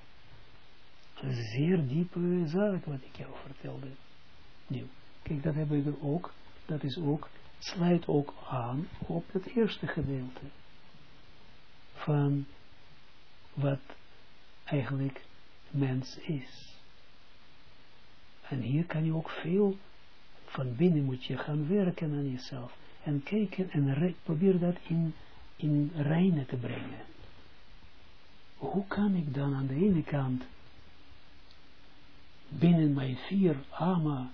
Een zeer diepe zaak wat ik jou vertelde. Kijk, dat hebben we ook, dat is ook, sluit ook aan op het eerste gedeelte van wat eigenlijk mens is. En hier kan je ook veel, van binnen moet je gaan werken aan jezelf. En kijken en probeer dat in, in reine te brengen. Hoe kan ik dan aan de ene kant binnen mijn vier ama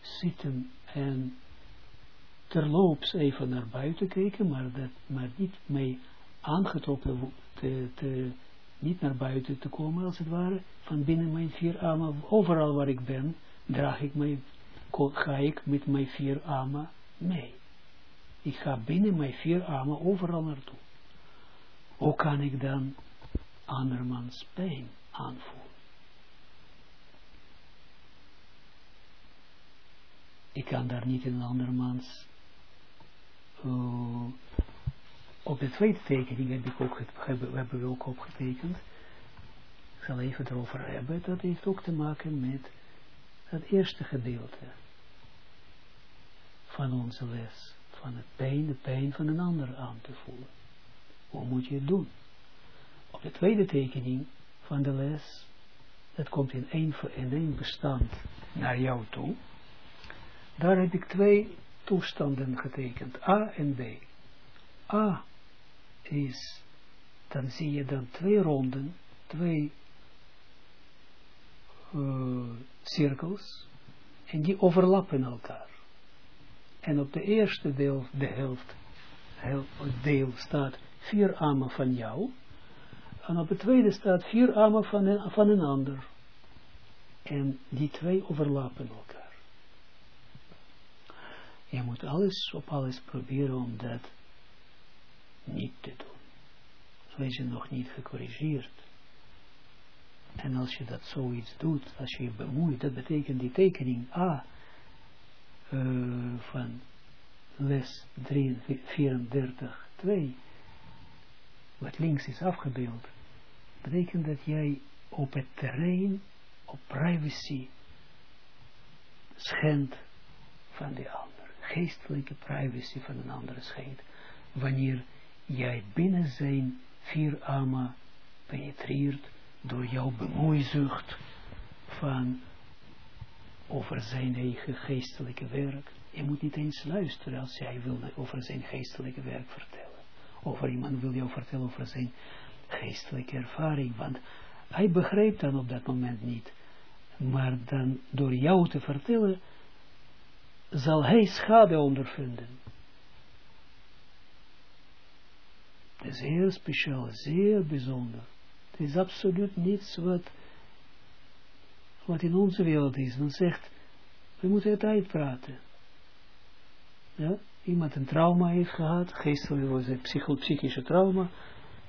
zitten en terloops even naar buiten kijken, maar, dat, maar niet mee aangetrokken niet naar buiten te komen, als het ware, van binnen mijn vier armen, overal waar ik ben, draag ik mij, ga ik met mijn vier armen mee. Ik ga binnen mijn vier armen overal naartoe. Hoe kan ik dan andermans pijn aanvoelen? Ik kan daar niet in andermans uh, op de tweede tekening heb ik ook, hebben, hebben we ook opgetekend. Ik zal even erover hebben. Dat heeft ook te maken met het eerste gedeelte van onze les. Van het pijn, de pijn van een ander aan te voelen. Hoe moet je het doen? De tweede tekening van de les, dat komt in één, in één bestand naar jou toe. Daar heb ik twee toestanden getekend, A en B. A is, dan zie je dan twee ronden, twee uh, cirkels, en die overlappen elkaar. En op de eerste deel, de helft, helft deel staat vier armen van jou, en op het tweede staat vier armen van een, van een ander. En die twee overlappen elkaar. Je moet alles op alles proberen om dat niet te doen. Wees je nog niet gecorrigeerd. En als je dat zoiets doet, als je je bemoeit, dat betekent die tekening A uh, van les 34, 2, wat links is afgebeeld, betekent dat jij op het terrein, op privacy, schendt van de ander. Geestelijke privacy van een andere schendt. Wanneer jij binnen zijn vier ama penetreert door jouw bemoeizucht van over zijn eigen geestelijke werk. Je moet niet eens luisteren als jij wil over zijn geestelijke werk vertellen. Over iemand wil jou vertellen over zijn geestelijke ervaring, want hij begrijpt dan op dat moment niet. Maar dan door jou te vertellen, zal hij schade ondervinden. Het is heel speciaal, zeer bijzonder. Het is absoluut niets wat, wat in onze wereld is. Men zegt, we moeten het uitpraten. Ja? Iemand een trauma heeft gehad, geestelijke, psycho psychische trauma,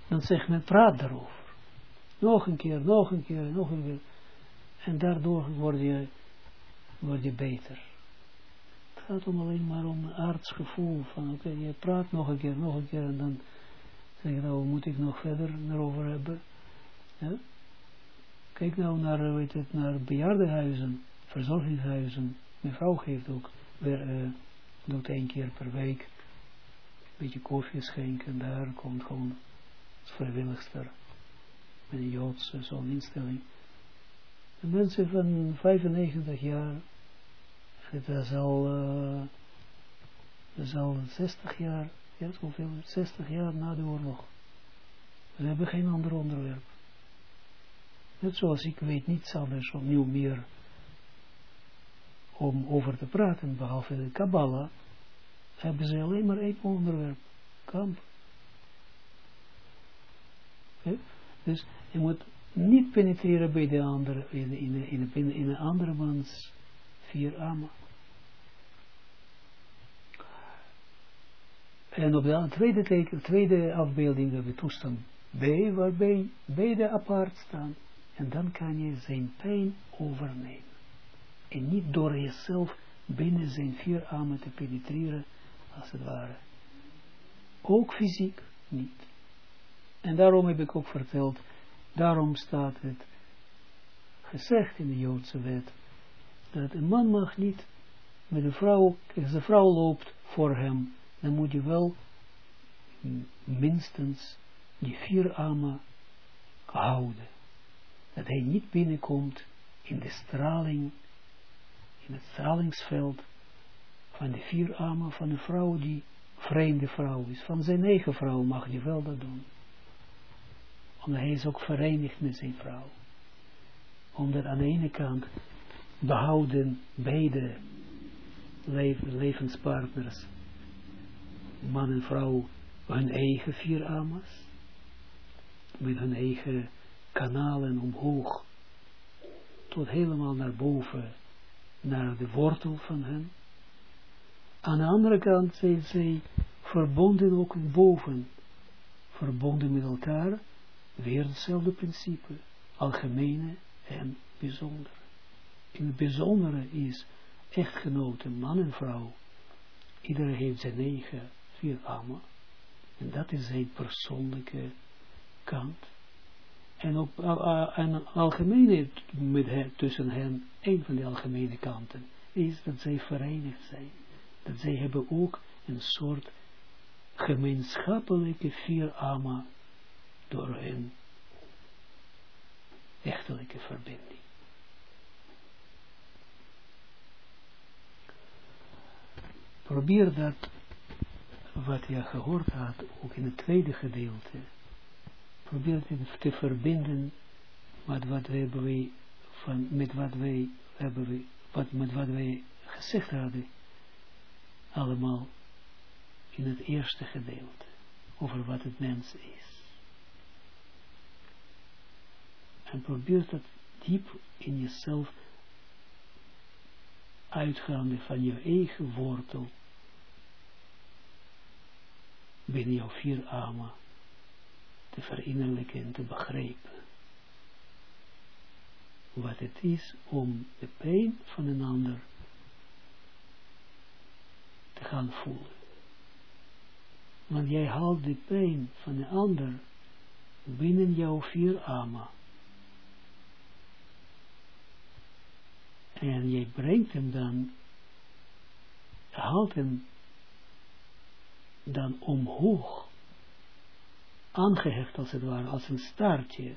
dan zegt men, praat daarover. Nog een keer, nog een keer, nog een keer. En daardoor word je, word je beter. Het gaat om alleen maar om een artsgevoel van, oké, je praat nog een keer, nog een keer en dan Zeg nou, moet ik nog verder erover hebben? Kijk nou naar, weet het, naar bejaardenhuizen, verzorgingshuizen. Mijn vrouw geeft ook, weer, uh, één keer per week een beetje koffie schenken. Daar komt gewoon vrijwilligster met een Joodse zo'n instelling. De mensen van 95 jaar, het is al, uh, is al 60 jaar, ja, hoeveel, 60 jaar na de oorlog. We hebben geen ander onderwerp. Net zoals ik weet niets anders om nieuw meer om over te praten, behalve de Kabbalah, hebben ze alleen maar één onderwerp, kamp. Dus je moet niet penetreren bij de andere, in, in, in, in, een andere mans vier armen. En op de tweede, teken, tweede afbeelding hebben we toestand B, waarbij beide apart staan. En dan kan je zijn pijn overnemen. En niet door jezelf binnen zijn vier armen te penetreren, als het ware. Ook fysiek niet. En daarom heb ik ook verteld, daarom staat het gezegd in de Joodse wet, dat een man mag niet met een vrouw, als de vrouw loopt voor hem, dan moet je wel minstens die vier armen houden. Dat hij niet binnenkomt in de straling, in het stralingsveld van de vier armen van een vrouw die vreemde vrouw is. Van zijn eigen vrouw mag hij wel dat doen. Omdat hij is ook verenigd met zijn vrouw. Omdat aan de ene kant behouden beide levenspartners, man en vrouw, hun eigen vier amas, met hun eigen kanalen omhoog, tot helemaal naar boven, naar de wortel van hen. Aan de andere kant zijn zij verbonden ook boven, verbonden met elkaar, weer hetzelfde principe, algemene en bijzonder. In het bijzondere is echtgenoten, man en vrouw, iedereen heeft zijn eigen vier en dat is zijn persoonlijke kant. En ook een algemene met tussen hen, een van de algemene kanten, is dat zij verenigd zijn. Dat zij hebben ook een soort gemeenschappelijke vier door hun echtelijke verbinding. Probeer dat, wat je gehoord had, ook in het tweede gedeelte, probeer het te verbinden wat wij, van, met wat wij hebben we, wat, met wat wij gezegd hadden, allemaal in het eerste gedeelte, over wat het mens is. En probeer dat diep in jezelf uitgaande van je eigen wortel binnen jouw vier armen te verinnerlijken en te begrijpen. Wat het is om de pijn van een ander te gaan voelen. Want jij haalt de pijn van een ander binnen jouw vier armen. En jij brengt hem dan, haalt hem dan omhoog, aangehecht als het ware, als een staartje,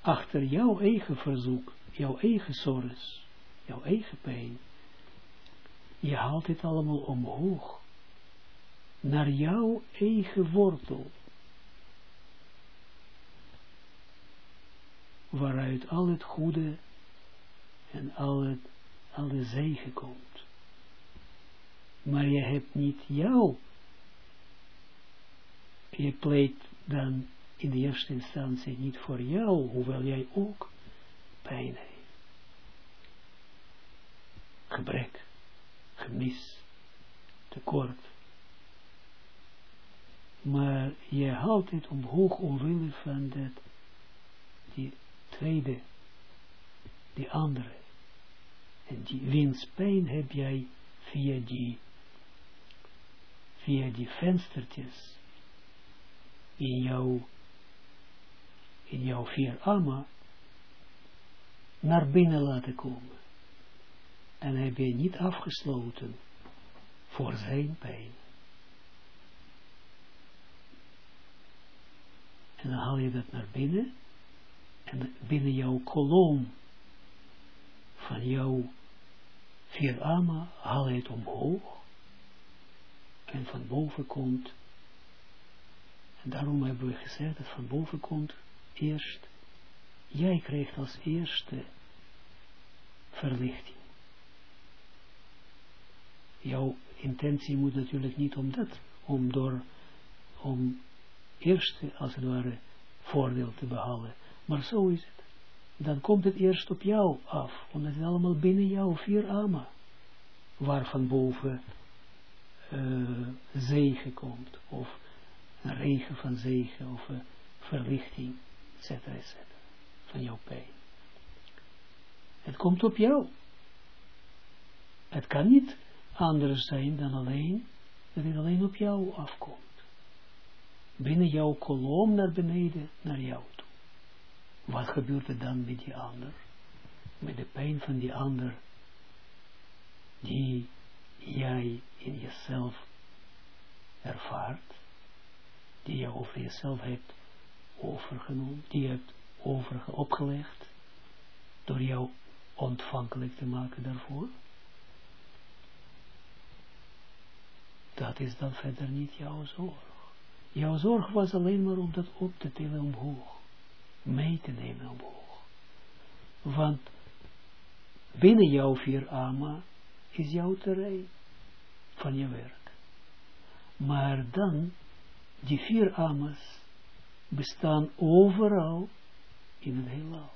achter jouw eigen verzoek, jouw eigen zorg, jouw eigen pijn. Je haalt het allemaal omhoog, naar jouw eigen wortel, waaruit al het goede en al, de zegen komt. Maar je hebt niet jouw je pleit dan in de eerste instantie niet voor jou, hoewel jij ook pijn hebt. Gebrek, gemis, tekort. Maar je houdt het omhoog omwille van dat, die tweede, die andere. Die wiens pijn heb jij via die, via die venstertjes in jouw, in jouw vier armen naar binnen laten komen. En heb je niet afgesloten voor zijn pijn. En dan haal je dat naar binnen en binnen jouw kolom van jouw vier ama haal het omhoog en van boven komt en daarom hebben we gezegd dat van boven komt eerst jij krijgt als eerste verlichting jouw intentie moet natuurlijk niet om dat, om door, om eerst als het ware voordeel te behalen. Maar zo is het. Dan komt het eerst op jou af, omdat het allemaal binnen jou, vier ama, waarvan boven uh, zegen komt, of een regen van zegen, of uh, verlichting, etc. etc. van jouw pijn. Het komt op jou. Het kan niet anders zijn dan alleen, dat het alleen op jou afkomt. Binnen jouw kolom naar beneden, naar jou toe. Wat gebeurt er dan met die ander? Met de pijn van die ander, die jij in jezelf ervaart, die je over jezelf hebt overgenomen, die je hebt opgelegd, door jou ontvankelijk te maken daarvoor. dat is dan verder niet jouw zorg. Jouw zorg was alleen maar om dat op te tillen omhoog. Mee te nemen omhoog. Want binnen jouw vier ama is jouw terrein van je werk. Maar dan, die vier amas bestaan overal in het heelal.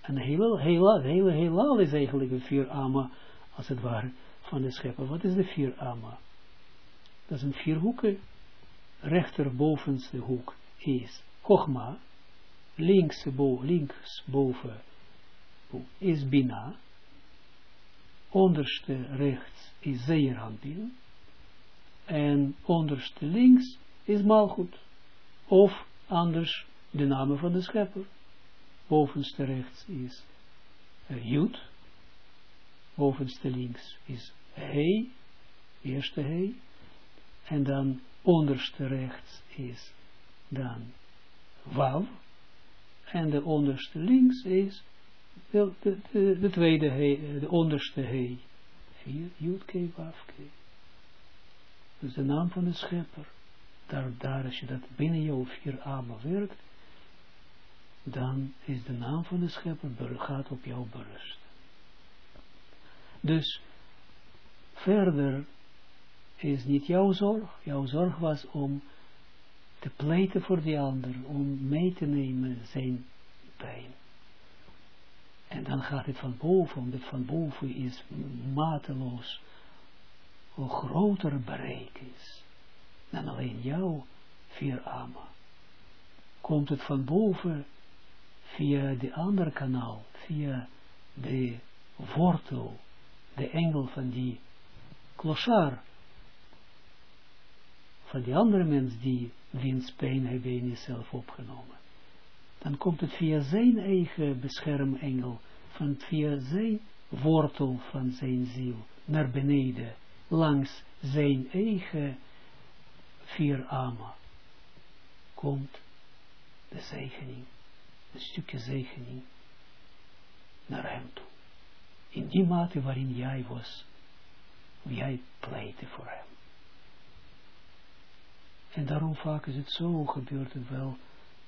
En het hele, hele heelal is eigenlijk een vier ama, als het ware, van de schepper. Wat is de vier ama? dat is een vierhoeken, rechterbovenste hoek is Chogma, links, bo, links boven is Bina, onderste rechts is Zeeranpin, en onderste links is Malchut, of anders de naam van de schepper. Bovenste rechts is uh, Jud, bovenste links is He, eerste He, en dan onderste rechts is dan wav, en de onderste links is de, de, de, de tweede he, de onderste he. K, Wav, K. Dus de naam van de schepper. Daar, daar als je dat binnen jou vier amen werkt, dan is de naam van de schepper gaat op jou berust. Dus verder is niet jouw zorg. Jouw zorg was om te pleiten voor die ander, om mee te nemen zijn pijn. En dan gaat het van boven, omdat van boven is mateloos, hoe groter bereik is dan alleen jouw vier ama. Komt het van boven via de andere kanaal, via de wortel, de engel van die klochar, van die andere mens die wiens pijn hebben in jezelf opgenomen. Dan komt het via zijn eigen beschermengel, van via zijn wortel van zijn ziel, naar beneden, langs zijn eigen vier ama, komt de zegening, een stukje zegening, naar hem toe. In die mate waarin jij was, jij pleitte voor hem. En daarom vaak is het zo, gebeurt het wel,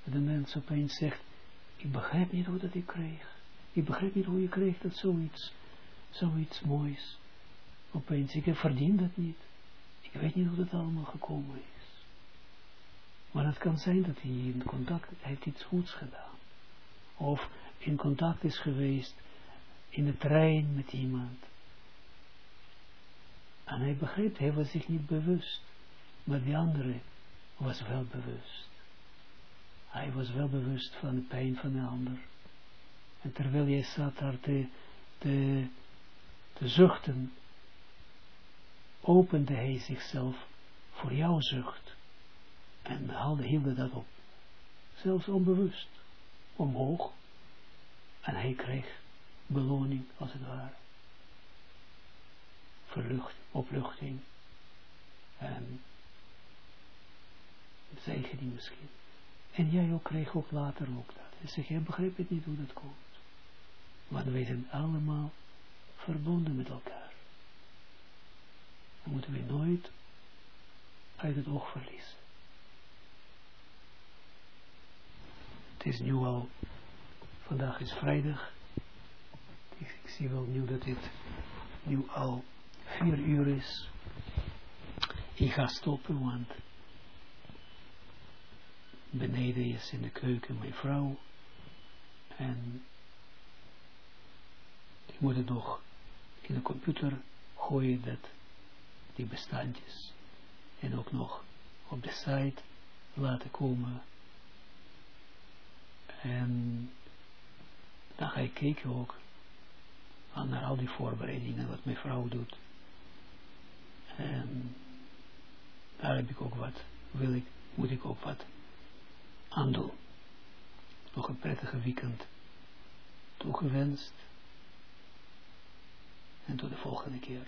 dat de mens opeens zegt, ik begrijp niet hoe dat ik kreeg. Ik begrijp niet hoe je kreeg dat zoiets, zoiets moois. Opeens, ik verdien dat niet. Ik weet niet hoe dat allemaal gekomen is. Maar het kan zijn dat hij in contact heeft iets goeds gedaan. Of in contact is geweest in de trein met iemand. En hij begreep, hij was zich niet bewust. Maar die andere was wel bewust. Hij was wel bewust van de pijn van de ander. En terwijl jij zat daar te, te, te zuchten, opende hij zichzelf voor jouw zucht. En haalde, hield dat op. Zelfs onbewust. Omhoog. En hij kreeg beloning, als het ware. Verlucht, opluchting. En zegening misschien. En jij ook kreeg ook later ook dat. Dan zeg je, begrijp het niet hoe dat komt. Want wij zijn allemaal verbonden met elkaar. Dat moeten we nooit uit het oog verliezen. Het is nu al, vandaag is vrijdag. Ik, ik zie wel nu dat het nu al vier uur is. Ik ga stoppen, want beneden is in de keuken mijn vrouw. En ik moet het nog in de computer gooien, dat die bestandjes. En ook nog op de site laten komen. En dan ga ik kijken ook naar al die voorbereidingen wat mijn vrouw doet. En daar heb ik ook wat, wil ik, moet ik ook wat aan doen. Nog een prettige weekend toegewenst. En tot de volgende keer.